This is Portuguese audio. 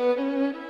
Música